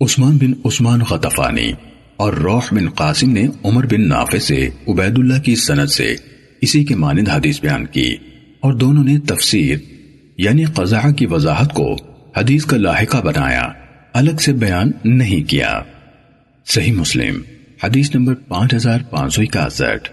عثمان بن عثمان غطفانی اور روح بن قاسم نے عمر بن نافع سے عبید اللہ کی سند سے اسی کے مانند حدیث بیان کی اور دونوں نے تفسیر یعنی قضاء کی وضاحت کو حدیث کا لاحقہ بنایا، الگ سے بیان نہیں کیا۔ صحیح مسلم، حدیث نمبر پانچ ہزار پانچ سو اکاسٹھ